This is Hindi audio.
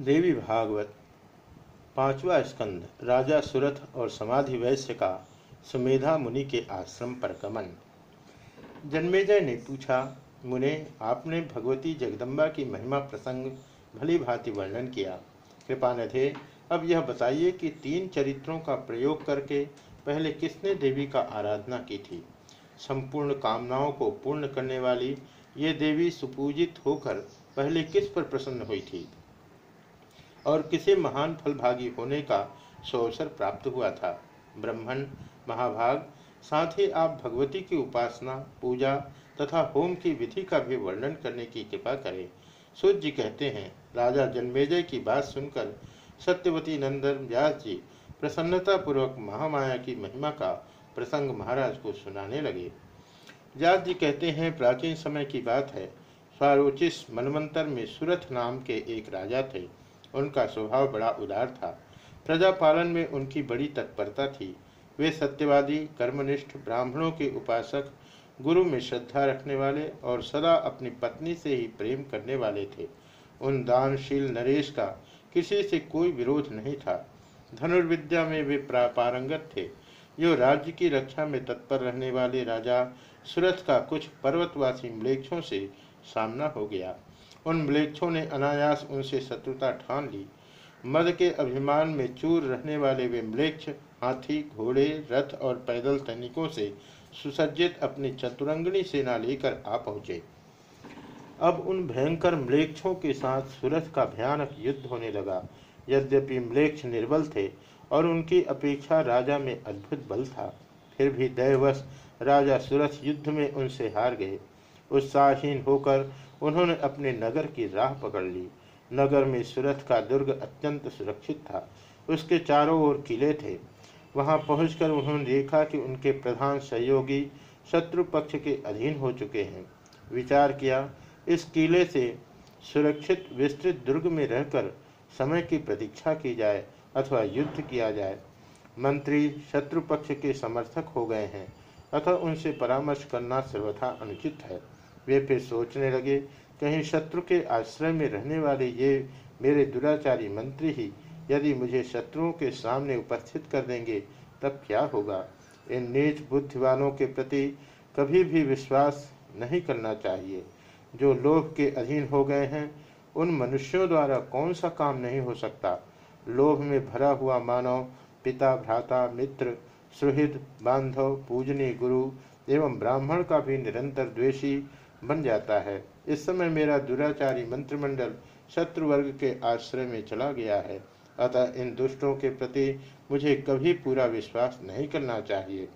देवी भागवत, पांचवा स्कंद, राजा सुरथ और समाधि वैश्य का सुमेधा मुनि के आश्रम पर गमन। जन्मेजय ने पूछा, मुने, आपने भगवती जगदम्बा की महिमा प्रसंग भली भांति वर्णन किया। कृपा कृपानधे अब यह बताइए कि तीन चरित्रों का प्रयोग करके पहले किसने देवी का आराधना की थी? संपूर्ण कामनाओं को पूर्ण करने वाली ये देवी सुपूजित होकर पहले किस पर प्रसन्न हुई थी? और किसे महान फलभागी होने का सौसर प्राप्त हुआ था। ब्रह्मण महाभाग, साथ ही आप भगवती की उपासना, पूजा तथा होम की विधि का भी वर्णन करने की कृपा करें। सूर्य जी कहते हैं, राजा जन्मेजय की बात सुनकर सत्यवती नंदन व्यास जी प्रसन्नता पूर्वक महामाया की महिमा का प्रसंग महाराज को सुनाने लगे। व्यास जी कहते हैं, प्राचीन समय की बात है। स्वारोचिस मनमंत्र में सुरथ नाम के एक राजा थे। उनका स्वभाव बड़ा उदार था। प्रजा पालन में उनकी बड़ी तत्परता थी। वे सत्यवादी, कर्मनिष्ठ, ब्राह्मणों के उपासक, गुरु में श्रद्धा रखने वाले और सदा अपनी पत्नी से ही प्रेम करने वाले थे। उन दानशील नरेश का किसी से कोई विरोध नहीं था। धनुर्विद्या में वे पारंगत थे। जो राज्य की रक्षा में तत्पर रहने वाले राजा सुरथ का कुछ पर्वतवासी मलेक्षों से सामना हो गया। उन म्लेच्छों ने अनायास उनसे शत्रुता ठान ली। मद के अभिमान में चूर रहने वाले वे म्लेक्ष हाथी, घोड़े, रथ और पैदल सैनिकों से सुसज्जित अपनी चतुरंगणी सेना लेकर आ पहुँचे। अब उन भयंकर म्लेक्षों के साथ सूरज का भयानक युद्ध होने लगा। यद्यपि म्लेक्ष निर्बल थे और उनकी अपेक्षा राजा में अद्भुत बल था, फिर भी दैवश राजा सूरज युद्ध में उनसे हार गए। उत्साहहीन होकर उन्होंने अपने नगर की राह पकड़ ली। नगर में सूरत का दुर्ग अत्यंत सुरक्षित था। उसके चारों ओर किले थे। वहाँ पहुंचकर उन्होंने देखा कि उनके प्रधान सहयोगी शत्रु पक्ष के अधीन हो चुके हैं। विचार किया, इस किले से सुरक्षित विस्तृत दुर्ग में रहकर समय की प्रतीक्षा की जाए अथवा युद्ध किया जाए। मंत्री शत्रु पक्ष के समर्थक हो गए हैं, अतः उनसे परामर्श करना सर्वथा अनुचित है। वे फिर सोचने लगे, कहीं शत्रु के आश्रय में रहने वाले ये मेरे दुराचारी मंत्री ही यदि मुझे शत्रुओं के सामने उपस्थित कर देंगे, तब क्या होगा? इन नीच बुद्धिवानों के प्रति कभी भी विश्वास नहीं करना चाहिए। जो लोभ के अधीन हो गए हैं, उन मनुष्यों द्वारा कौन सा काम नहीं हो सकता? लोभ में भरा हुआ मानव, पिता, भ्राता, मित्र, सुहृद, बांधव पूजनी गुरु एवं ब्राह्मण का भी निरंतर द्वेषी बन जाता है। इस समय मेरा दुराचारी मंत्रिमंडल शत्रु वर्ग के आश्रय में चला गया है। अतः इन दुष्टों के प्रति मुझे कभी पूरा विश्वास नहीं करना चाहिए।